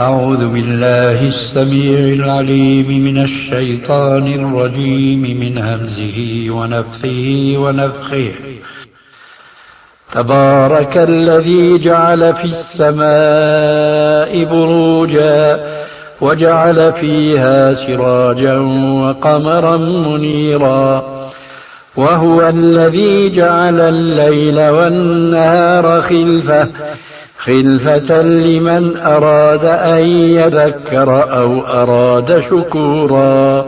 أعوذ بالله السميع العليم من الشيطان الرجيم من همزه ونفخه ونفخه. تبارك الذي جعل في السماء بروجا وجعل فيها سراجا وقمرا منيرا. وهو الذي جعل الليل والنهار خلفه خلفة لمن أراد أن يذكر أو أراد شكورا.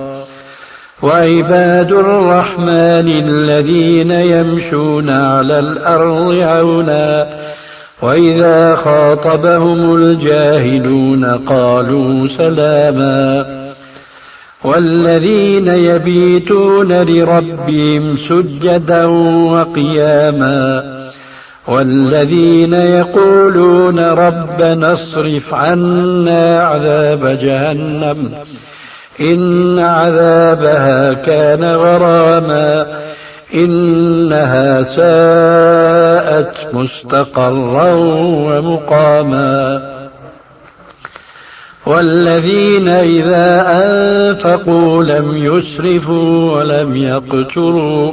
وعباد الرحمن الذين يمشون على الأرض عونا وإذا خاطبهم الجاهلون قالوا سلاما. والذين يبيتون لربهم سجدا وقياما. والذين يقولون ربنا اصرف عنا عذاب جهنم إن عذابها كان غراما إنها ساءت مستقرا ومقاما والذين إذا أنفقوا لم يسرفوا ولم يقتروا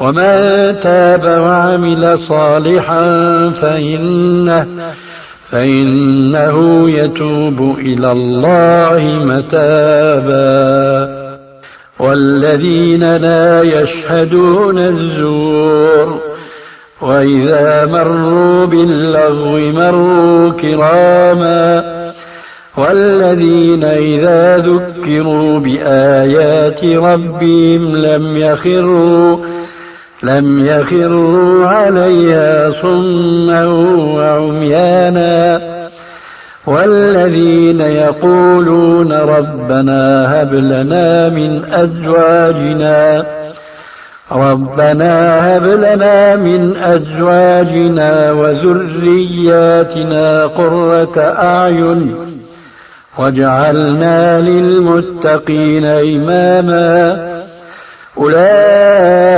ومن تاب وعمل صالحا فإنه فإنه يتوب إلى الله متابا والذين لا يشهدون الزور وإذا مروا باللغو مروا كراما والذين إذا ذكروا بآيات ربهم لم يخروا لم يخروا عليها صما وعميانا. والذين يقولون ربنا هب لنا من أزواجنا ربنا هب لنا من أزواجنا وذرياتنا قرة أعين واجعلنا للمتقين إماما. أولئك